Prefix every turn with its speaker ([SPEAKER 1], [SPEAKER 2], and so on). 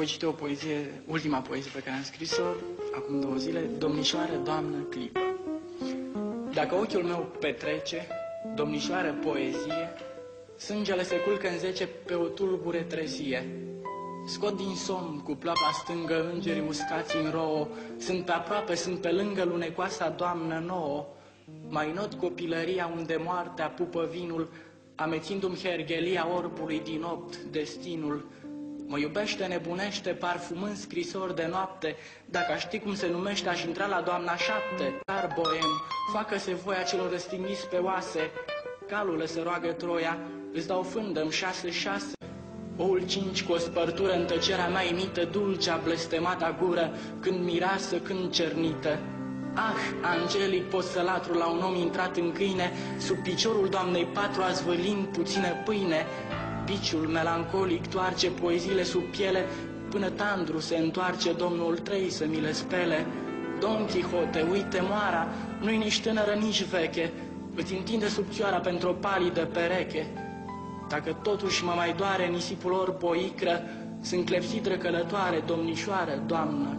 [SPEAKER 1] voi citi o poezie, ultima poezie pe care am scris-o acum două zile, Domnișoară, Doamnă, clipă. Dacă ochiul meu petrece, domnișoară poezie, sângele se culcă în zece pe o tulbure trezie. Scot din somn cu plapa stângă îngerii uscați în rouă, sunt pe aproape, sunt pe lângă lunecoasa doamnă nouă. Mai not copilăria unde moartea pupă vinul, amețindu-mi hergelia orbului din opt destinul. Mă iubește, nebunește, parfumând scrisori de noapte, dacă aș ști cum se numește, aș intra la doamna șapte. Dar boem, facă-se voia celor răstigniți pe oase, calule se roagă Troia, îți dau fândă șase șase. Oul cinci cu o spărtură în tăcerea mea imită dulcea blestemata gură, când mireasă, când cernită. Ah, angelic poselatru la un om intrat în câine, sub piciorul doamnei patru azvălind puține pâine, piciul melancolic toarce poeziile sub piele, până tandru se întoarce domnul trei să mi le spele. Don Quixote, uite moara, nu-i nici tânără, nici veche, îți întinde subțioara pentru o palidă pereche. Dacă totuși mă mai doare nisipul lor poicră, sunt clepsidră călătoare, domnișoară, doamnă,